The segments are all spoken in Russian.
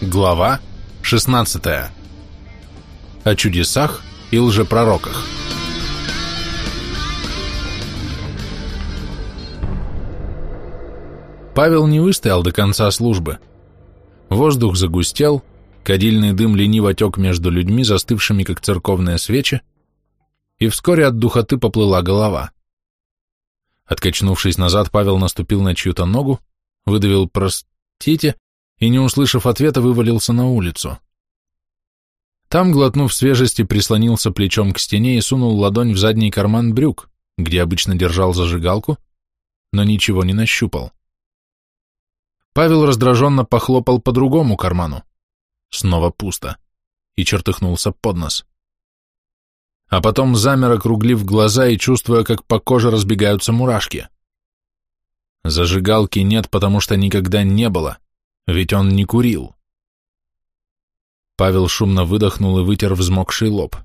Глава 16. О чудесах и лжепророках. Павел не выстоял до конца службы. Воздух загустел, кадильный дым лениво тек между людьми, застывшими как церковные свечи, и вскоре от духоты поплыла голова. Откачнувшись назад, Павел наступил на чью-то ногу, выдавил «простите» и, не услышав ответа, вывалился на улицу. Там, глотнув свежести, прислонился плечом к стене и сунул ладонь в задний карман брюк, где обычно держал зажигалку, но ничего не нащупал. Павел раздраженно похлопал по другому карману. Снова пусто. И чертыхнулся под нос. А потом замер, округлив глаза и чувствуя, как по коже разбегаются мурашки. Зажигалки нет, потому что никогда не было, ведь он не курил. Павел шумно выдохнул и вытер взмокший лоб.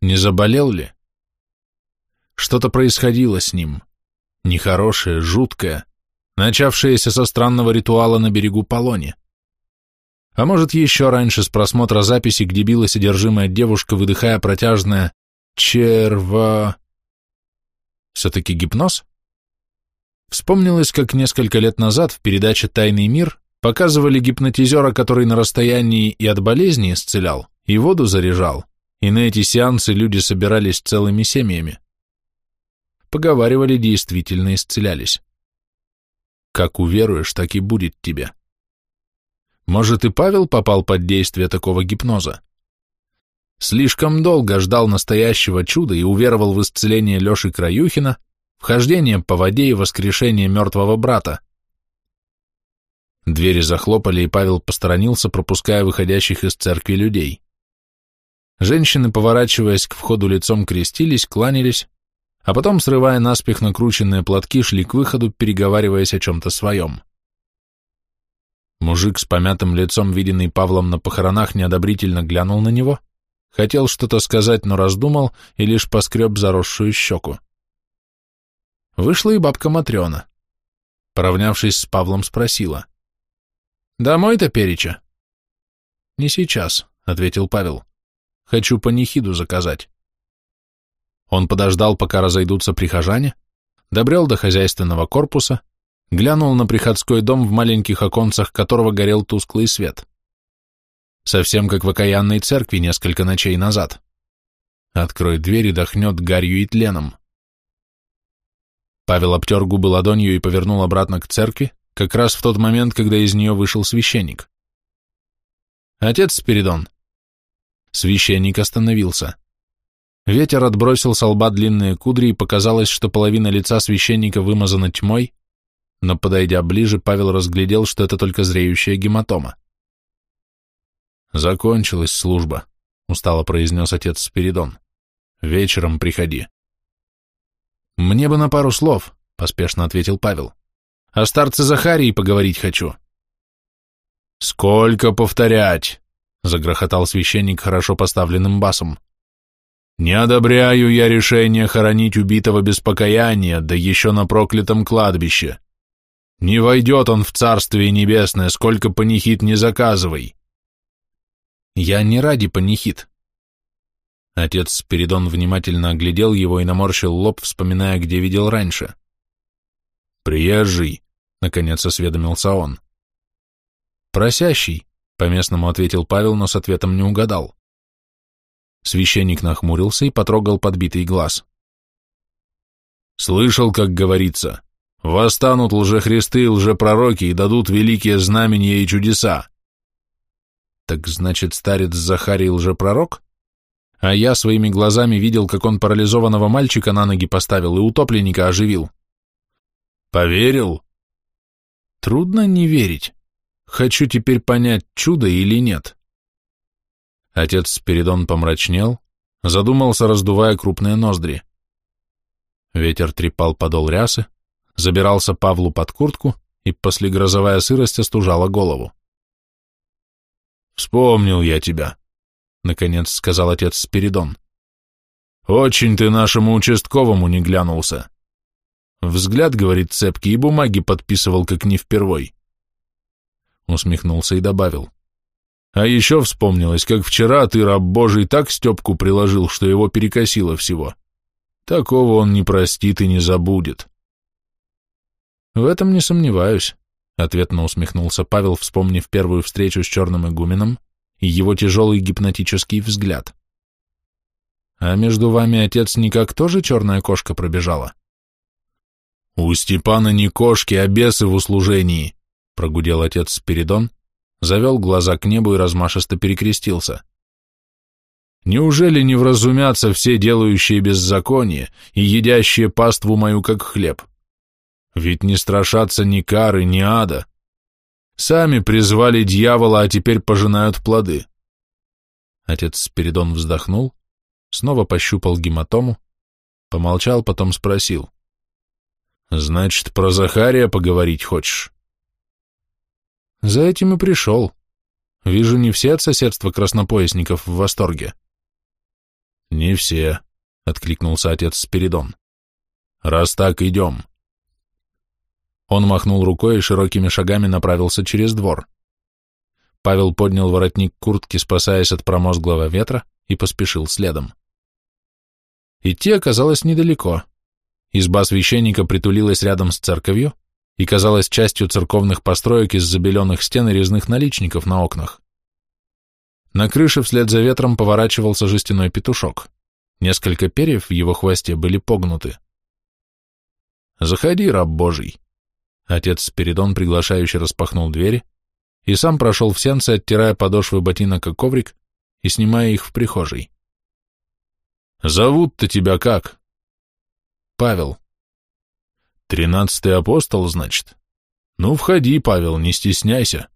Не заболел ли? Что-то происходило с ним. Нехорошее, жуткое, начавшееся со странного ритуала на берегу Полони. А может, еще раньше с просмотра записи, где била содержимое девушка, выдыхая протяжное «черва...» Все-таки гипноз? Вспомнилось, как несколько лет назад в передаче «Тайный мир» показывали гипнотизера, который на расстоянии и от болезни исцелял, и воду заряжал, и на эти сеансы люди собирались целыми семьями. Поговаривали, действительно исцелялись. Как уверуешь, так и будет тебе. Может, и Павел попал под действие такого гипноза? Слишком долго ждал настоящего чуда и уверовал в исцеление Леши Краюхина, вхождение по воде и воскрешение мертвого брата. Двери захлопали, и Павел посторонился, пропуская выходящих из церкви людей. Женщины, поворачиваясь к входу лицом, крестились, кланялись, а потом, срывая наспех накрученные платки, шли к выходу, переговариваясь о чем-то своем. Мужик с помятым лицом, виденный Павлом на похоронах, неодобрительно глянул на него, хотел что-то сказать, но раздумал и лишь поскреб заросшую щеку. Вышла и бабка Матрена. Поравнявшись с Павлом, спросила. «Домой-то, Перича?» «Не сейчас», — ответил Павел. «Хочу панихиду заказать». Он подождал, пока разойдутся прихожане, добрел до хозяйственного корпуса, глянул на приходской дом, в маленьких оконцах которого горел тусклый свет. Совсем как в окаянной церкви несколько ночей назад. Открой дверь и дохнет гарью и тленом. Павел обтер губы ладонью и повернул обратно к церкви, как раз в тот момент, когда из нее вышел священник. «Отец Спиридон!» Священник остановился. Ветер отбросил с лба длинные кудри, и показалось, что половина лица священника вымазана тьмой, но, подойдя ближе, Павел разглядел, что это только зреющая гематома. «Закончилась служба», — устало произнес отец Спиридон. «Вечером приходи». «Мне бы на пару слов», — поспешно ответил Павел. «О старце Захарии поговорить хочу». «Сколько повторять?» — загрохотал священник хорошо поставленным басом. «Не одобряю я решение хоронить убитого без покаяния, да еще на проклятом кладбище. Не войдет он в Царствие Небесное, сколько панихид не заказывай». «Я не ради панихид», Отец Спиридон внимательно оглядел его и наморщил лоб, вспоминая, где видел раньше. «Приезжий», — наконец осведомился он. «Просящий», — по-местному ответил Павел, но с ответом не угадал. Священник нахмурился и потрогал подбитый глаз. «Слышал, как говорится, восстанут лжехристы и лжепророки и дадут великие знамения и чудеса». «Так значит, старец Захарий лжепророк?» а я своими глазами видел, как он парализованного мальчика на ноги поставил и утопленника оживил. Поверил? Трудно не верить. Хочу теперь понять, чудо или нет. Отец Спиридон помрачнел, задумался, раздувая крупные ноздри. Ветер трепал подол рясы, забирался Павлу под куртку, и послегрозовая сырость остужала голову. «Вспомнил я тебя», наконец сказал отец Спиридон. Очень ты нашему участковому не глянулся. Взгляд, говорит, цепкий, и бумаги подписывал, как не впервой. Усмехнулся и добавил. А еще вспомнилось, как вчера ты, раб Божий, так Степку приложил, что его перекосило всего. Такого он не простит и не забудет. В этом не сомневаюсь, — ответно усмехнулся Павел, вспомнив первую встречу с черным игуменом и его тяжелый гипнотический взгляд. А между вами, отец, никак тоже черная кошка пробежала? У Степана не кошки, а бесы в услужении, — прогудел отец Спиридон, завел глаза к небу и размашисто перекрестился. Неужели не вразумятся все делающие беззаконие и едящие паству мою как хлеб? Ведь не страшатся ни кары, ни ада. Сами призвали дьявола, а теперь пожинают плоды. Отец Спиридон вздохнул, снова пощупал гематому, помолчал, потом спросил. «Значит, про Захария поговорить хочешь?» «За этим и пришел. Вижу, не все от соседства краснопоясников в восторге». «Не все», — откликнулся отец Спиридон. «Раз так, идем». Он махнул рукой и широкими шагами направился через двор. Павел поднял воротник куртки, спасаясь от промозглого ветра, и поспешил следом. Идти оказалось недалеко. Изба священника притулилась рядом с церковью и казалась частью церковных построек из забеленных стен и резных наличников на окнах. На крыше вслед за ветром поворачивался жестяной петушок. Несколько перьев в его хвосте были погнуты. «Заходи, раб Божий!» Отец Спиридон приглашающе распахнул двери и сам прошел в сенце, оттирая подошвы ботинок и коврик и снимая их в прихожей. Зовут-то тебя как? Павел. Тринадцатый апостол, значит? Ну, входи, Павел, не стесняйся.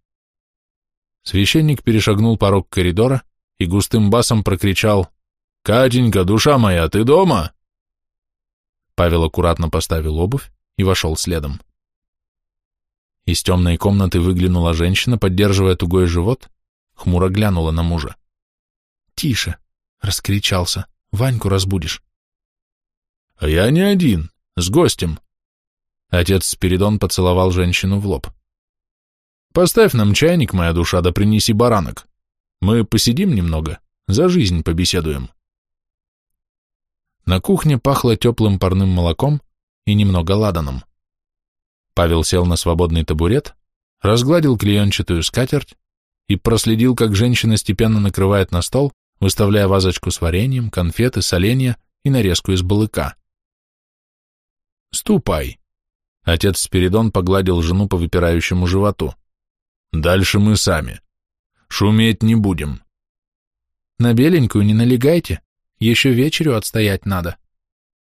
Священник перешагнул порог коридора и густым басом прокричал «Катенька, душа моя, ты дома?» Павел аккуратно поставил обувь и вошел следом. Из темной комнаты выглянула женщина, поддерживая тугой живот, хмуро глянула на мужа. «Тише!» — раскричался. Ваньку разбудишь. А я не один, с гостем. Отец Спиридон поцеловал женщину в лоб. Поставь нам чайник, моя душа, да принеси баранок. Мы посидим немного, за жизнь побеседуем. На кухне пахло теплым парным молоком и немного ладаном. Павел сел на свободный табурет, разгладил клеенчатую скатерть и проследил, как женщина степенно накрывает на стол выставляя вазочку с вареньем, конфеты, соленья и нарезку из балыка. «Ступай!» Отец Спиридон погладил жену по выпирающему животу. «Дальше мы сами. Шуметь не будем». «На беленькую не налегайте, еще вечерю отстоять надо»,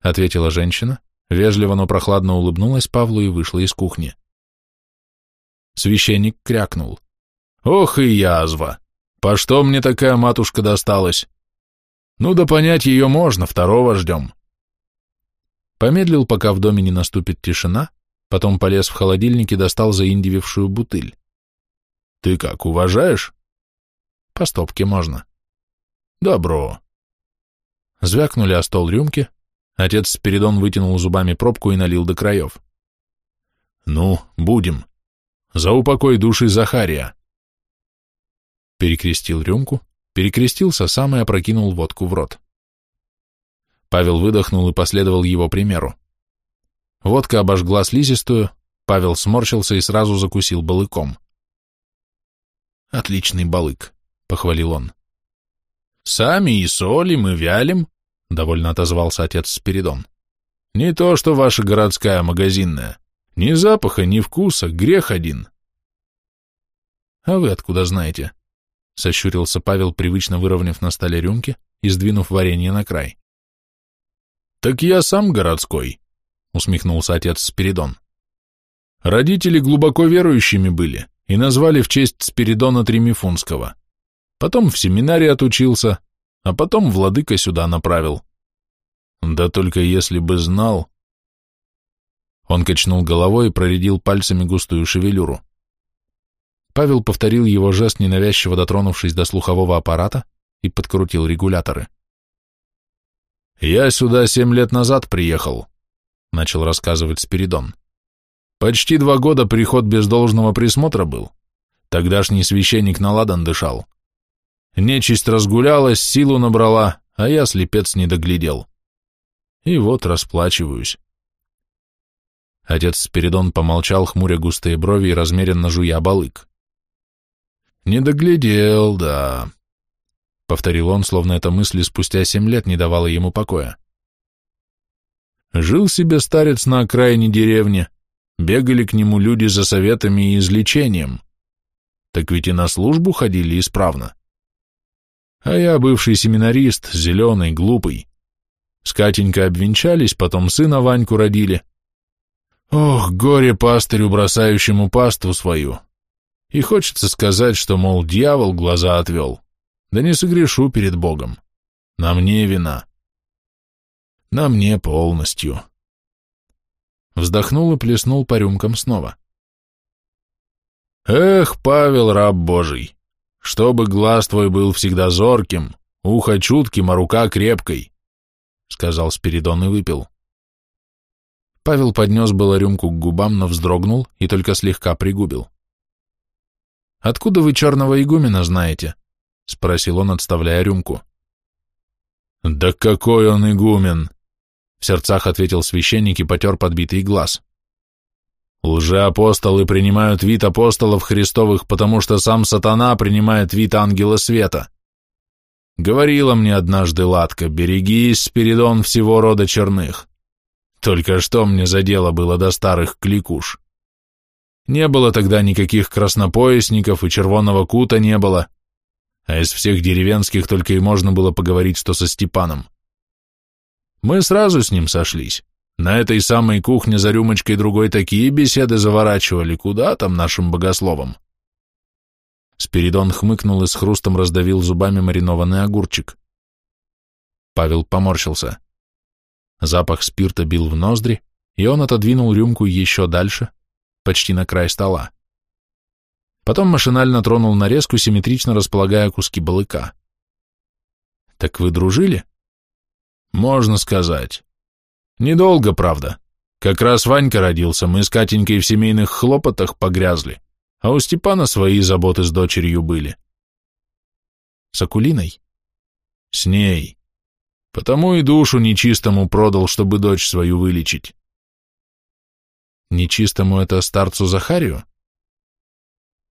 ответила женщина, вежливо, но прохладно улыбнулась Павлу и вышла из кухни. Священник крякнул. «Ох и язва! По что мне такая матушка досталась? Ну да понять ее можно, второго ждем. Помедлил, пока в доме не наступит тишина, потом полез в холодильник и достал заиндивившую бутыль. Ты как, уважаешь? По стопке можно. Добро. Звякнули о стол рюмки, отец Спиридон вытянул зубами пробку и налил до краев. Ну, будем. За упокой души Захария перекрестил рюмку, перекрестился сам и опрокинул водку в рот. Павел выдохнул и последовал его примеру. Водка обожгла слизистую, Павел сморщился и сразу закусил балыком. «Отличный балык», — похвалил он. «Сами и солим, и вялим», — довольно отозвался отец Спиридон. «Не то, что ваша городская магазинная. Ни запаха, ни вкуса, грех один». «А вы откуда знаете?» сощурился Павел, привычно выровняв на столе рюмки и сдвинув варенье на край. «Так я сам городской», — усмехнулся отец Спиридон. «Родители глубоко верующими были и назвали в честь Спиридона Тремифунского. Потом в семинаре отучился, а потом владыка сюда направил. Да только если бы знал...» Он качнул головой и проредил пальцами густую шевелюру. Павел повторил его жест, ненавязчиво дотронувшись до слухового аппарата, и подкрутил регуляторы. «Я сюда семь лет назад приехал», — начал рассказывать Спиридон. «Почти два года приход без должного присмотра был. Тогдашний священник на ладан дышал. Нечисть разгулялась, силу набрала, а я, слепец, не доглядел. И вот расплачиваюсь. Отец Спиридон помолчал, хмуря густые брови и размеренно жуя балык. «Не доглядел, да», — повторил он, словно эта мысль спустя семь лет не давала ему покоя. Жил себе старец на окраине деревни, бегали к нему люди за советами и излечением. Так ведь и на службу ходили исправно. А я бывший семинарист, зеленый, глупый. С Катенькой обвенчались, потом сына Ваньку родили. Ох, горе пастырю, бросающему паству свою. И хочется сказать, что, мол, дьявол глаза отвел. Да не согрешу перед Богом. На мне вина. На мне полностью. Вздохнул и плеснул по рюмкам снова. Эх, Павел, раб Божий, чтобы глаз твой был всегда зорким, ухо чутким, а рука крепкой, сказал Спиридон и выпил. Павел поднес было рюмку к губам, но вздрогнул и только слегка пригубил. «Откуда вы черного игумена знаете?» — спросил он, отставляя рюмку. «Да какой он игумен!» В сердцах ответил священник и потер подбитый глаз. Лжеапостолы принимают вид апостолов Христовых, потому что сам сатана принимает вид ангела света. Говорила мне однажды Латка, берегись, Спиридон, всего рода черных. Только что мне за дело было до старых кликуш. Не было тогда никаких краснопоясников и червоного кута не было, а из всех деревенских только и можно было поговорить, что со Степаном. Мы сразу с ним сошлись. На этой самой кухне за рюмочкой другой такие беседы заворачивали, куда там нашим богословам. Спиридон хмыкнул и с хрустом раздавил зубами маринованный огурчик. Павел поморщился. Запах спирта бил в ноздри, и он отодвинул рюмку еще дальше, почти на край стола. Потом машинально тронул нарезку, симметрично располагая куски балыка. «Так вы дружили?» Можно сказать. Недолго, правда. Как раз Ванька родился, мы с Катенькой в семейных хлопотах погрязли, а у Степана свои заботы с дочерью были. С Акулиной? С ней. Потому и душу нечистому продал, чтобы дочь свою вылечить. Нечистому это старцу Захарию?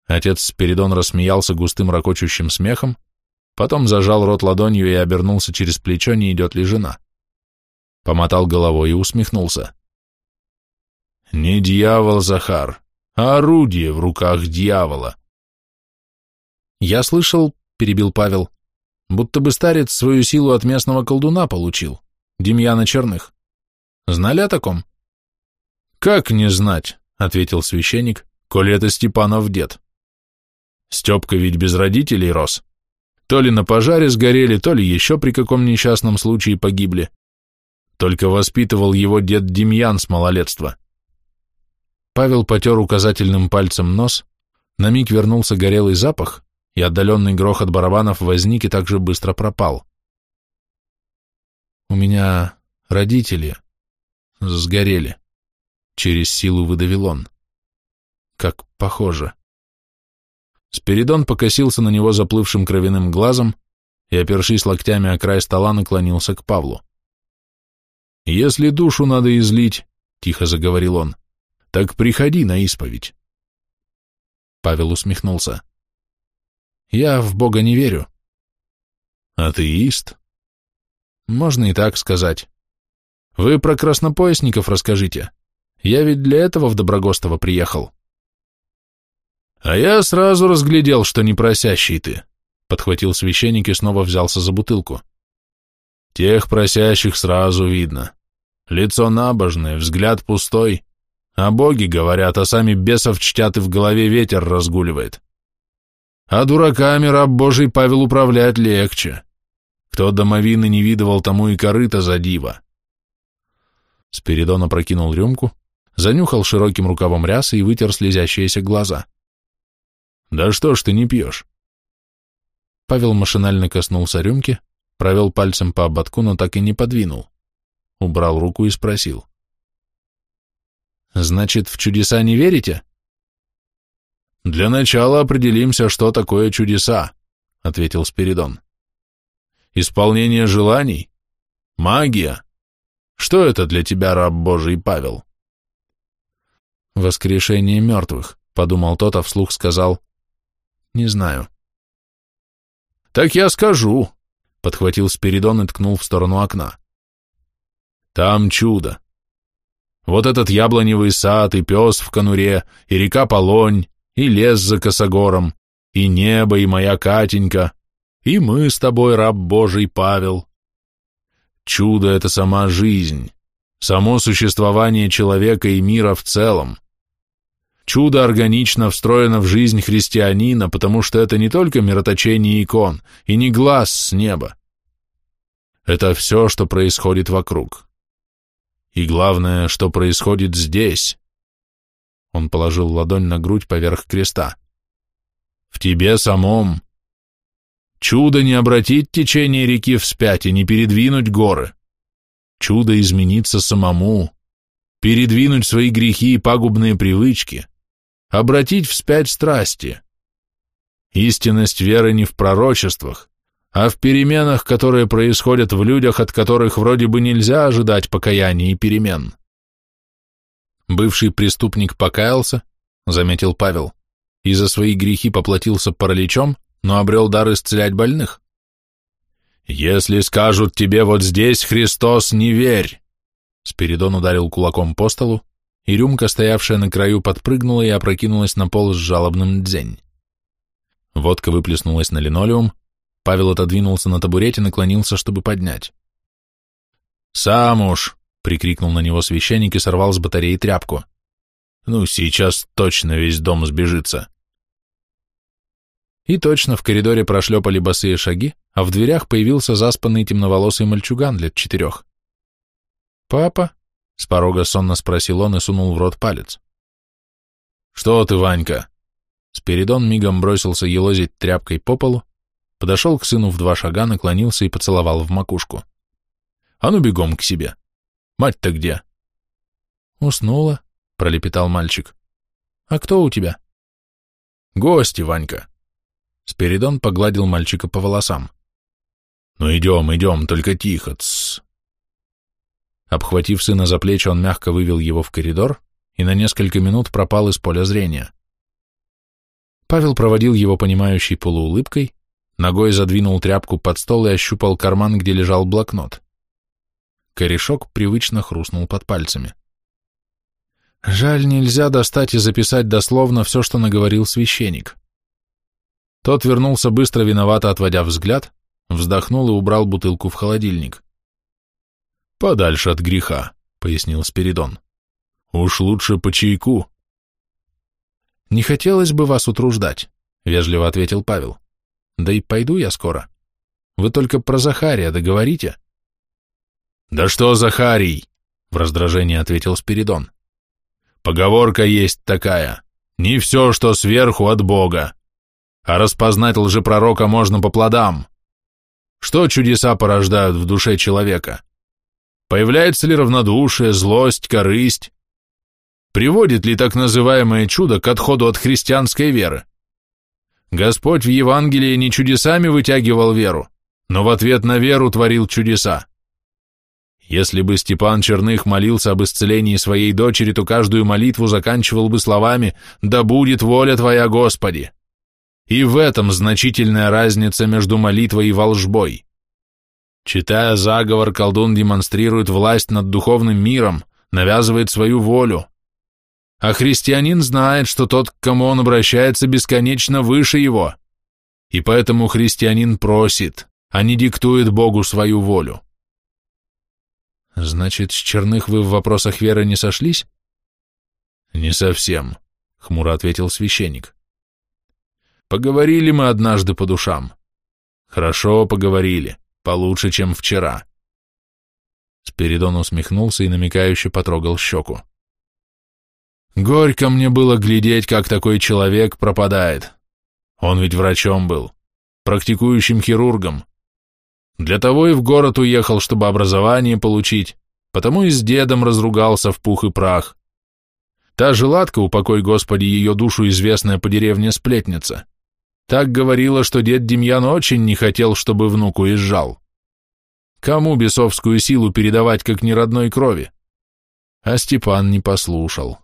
Отец Спиридон рассмеялся густым ракочущим смехом, Потом зажал рот ладонью и обернулся через плечо, не идет ли жена. Помотал головой и усмехнулся. «Не дьявол, Захар, а орудие в руках дьявола». «Я слышал, — перебил Павел, — будто бы старец свою силу от местного колдуна получил, Демьяна Черных. Знали о таком?» «Как не знать?» — ответил священник, — «коли это Степанов дед. Степка ведь без родителей рос. То ли на пожаре сгорели, то ли еще при каком несчастном случае погибли. Только воспитывал его дед Демьян с малолетства. Павел потер указательным пальцем нос, на миг вернулся горелый запах, и отдаленный грохот барабанов возник и также быстро пропал. «У меня родители сгорели», — через силу выдавил он. «Как похоже». Спиридон покосился на него заплывшим кровяным глазом и, опершись локтями о край стола, наклонился к Павлу. «Если душу надо излить, — тихо заговорил он, — так приходи на исповедь». Павел усмехнулся. «Я в Бога не верю». «Атеист?» «Можно и так сказать. Вы про краснопоясников расскажите. Я ведь для этого в Доброгостово приехал». «А я сразу разглядел, что не просящий ты», — подхватил священник и снова взялся за бутылку. «Тех просящих сразу видно. Лицо набожное, взгляд пустой, а боги говорят, а сами бесов чтят и в голове ветер разгуливает. А дураками раб Божий Павел управлять легче. Кто домовины не видывал, тому и корыто за диво». Спиридон опрокинул рюмку, занюхал широким рукавом рясы и вытер слезящиеся глаза. «Да что ж ты не пьешь?» Павел машинально коснулся рюмки, провел пальцем по ободку, но так и не подвинул. Убрал руку и спросил. «Значит, в чудеса не верите?» «Для начала определимся, что такое чудеса, ответил Спиридон. Исполнение желаний? Магия? Что это для тебя, раб Божий Павел? Воскрешение мертвых, подумал тот, а вслух сказал. Не знаю. Так я скажу, подхватил Спиридон и ткнул в сторону окна. Там чудо. Вот этот яблоневый сад, и пес в конуре, и река Полонь, и лес за косогором, и небо, и моя Катенька, и мы с тобой, раб Божий Павел. Чудо — это сама жизнь, само существование человека и мира в целом. Чудо органично встроено в жизнь христианина, потому что это не только мироточение икон и не глаз с неба. Это все, что происходит вокруг. И главное, что происходит здесь. Он положил ладонь на грудь поверх креста. В тебе самом. Чудо не обратить течение реки вспять и не передвинуть горы. Чудо измениться самому, передвинуть свои грехи и пагубные привычки, обратить вспять страсти. Истинность веры не в пророчествах, а в переменах, которые происходят в людях, от которых вроде бы нельзя ожидать покаяния и перемен. Бывший преступник покаялся, заметил Павел, и за свои грехи поплатился параличом, но обрел дар исцелять больных. «Если скажут тебе вот здесь, Христос, не верь!» Спиридон ударил кулаком по столу, и рюмка, стоявшая на краю, подпрыгнула и опрокинулась на пол с жалобным дзень. Водка выплеснулась на линолеум, Павел отодвинулся на табурете, наклонился, чтобы поднять. «Сам уж!» — прикрикнул на него священник и сорвал с батареи тряпку. «Ну, сейчас точно весь дом сбежится!» И точно в коридоре прошлепали босые шаги, а в дверях появился заспанный темноволосый мальчуган лет четырех. «Папа?» — с порога сонно спросил он и сунул в рот палец. «Что ты, Ванька?» Спиридон мигом бросился елозить тряпкой по полу, подошел к сыну в два шага, наклонился и поцеловал в макушку. «А ну бегом к себе! Мать-то где?» «Уснула», — пролепетал мальчик. «А кто у тебя?» «Гости, Ванька». Спиридон погладил мальчика по волосам. «Ну идем, идем, только тихо, тссс». Обхватив сына за плечи, он мягко вывел его в коридор и на несколько минут пропал из поля зрения. Павел проводил его понимающей полуулыбкой, Ногой задвинул тряпку под стол и ощупал карман, где лежал блокнот. Корешок привычно хрустнул под пальцами. Жаль, нельзя достать и записать дословно все, что наговорил священник. Тот вернулся быстро, виновато отводя взгляд, вздохнул и убрал бутылку в холодильник. «Подальше от греха», — пояснил Спиридон. «Уж лучше по чайку». «Не хотелось бы вас утруждать», — вежливо ответил Павел. Да и пойду я скоро. Вы только про Захария договорите. Да что Захарий? В раздражении ответил Спиридон. Поговорка есть такая. Не все, что сверху от Бога. А распознать лжепророка можно по плодам. Что чудеса порождают в душе человека? Появляется ли равнодушие, злость, корысть? Приводит ли так называемое чудо к отходу от христианской веры? Господь в Евангелии не чудесами вытягивал веру, но в ответ на веру творил чудеса. Если бы Степан Черных молился об исцелении своей дочери, то каждую молитву заканчивал бы словами «Да будет воля Твоя, Господи!» И в этом значительная разница между молитвой и волжбой. Читая заговор, колдун демонстрирует власть над духовным миром, навязывает свою волю, а христианин знает, что тот, к кому он обращается, бесконечно выше его. И поэтому христианин просит, а не диктует Богу свою волю. Значит, с черных вы в вопросах веры не сошлись? Не совсем, хмуро ответил священник. Поговорили мы однажды по душам. Хорошо поговорили, получше, чем вчера. Спиридон усмехнулся и намекающе потрогал щеку. Горько мне было глядеть, как такой человек пропадает. Он ведь врачом был, практикующим хирургом. Для того и в город уехал, чтобы образование получить, потому и с дедом разругался в пух и прах. Та же Ладка, упокой Господи ее душу, известная по деревне сплетница, Так говорила, что дед Демьян очень не хотел, чтобы внук уезжал. Кому бесовскую силу передавать, как не родной крови? А Степан не послушал.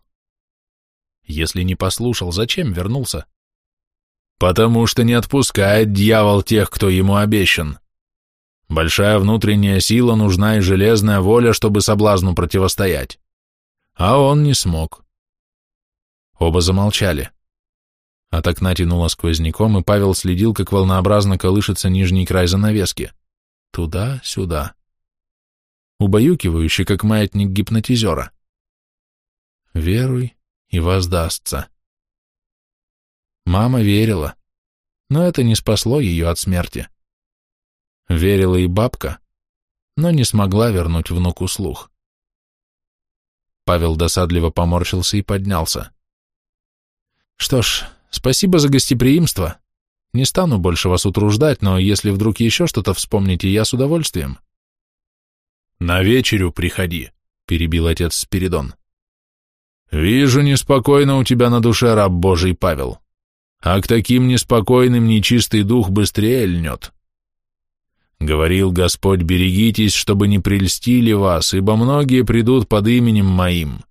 Если не послушал, зачем вернулся? Потому что не отпускает дьявол тех, кто ему обещан. Большая внутренняя сила нужна и железная воля, чтобы соблазну противостоять. А он не смог. Оба замолчали. От окна тянуло сквозняком, и Павел следил, как волнообразно колышется нижний край занавески. Туда-сюда. Убаюкивающий, как маятник гипнотизера. Веруй, и воздастся. Мама верила, но это не спасло ее от смерти. Верила и бабка, но не смогла вернуть внуку слух. Павел досадливо поморщился и поднялся. Что ж, Спасибо за гостеприимство. Не стану больше вас утруждать, но если вдруг еще что-то вспомните, я с удовольствием. На вечерю приходи, перебил отец Спиридон. Вижу, неспокойно у тебя на душе, раб Божий Павел. А к таким неспокойным нечистый дух быстрее льнет. Говорил Господь, берегитесь, чтобы не прельстили вас, ибо многие придут под именем моим.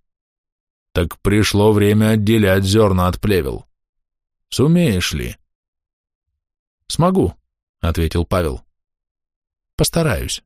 Так пришло время отделять зерна от плевел. Сумеешь ли? Смогу, ответил Павел. Постараюсь.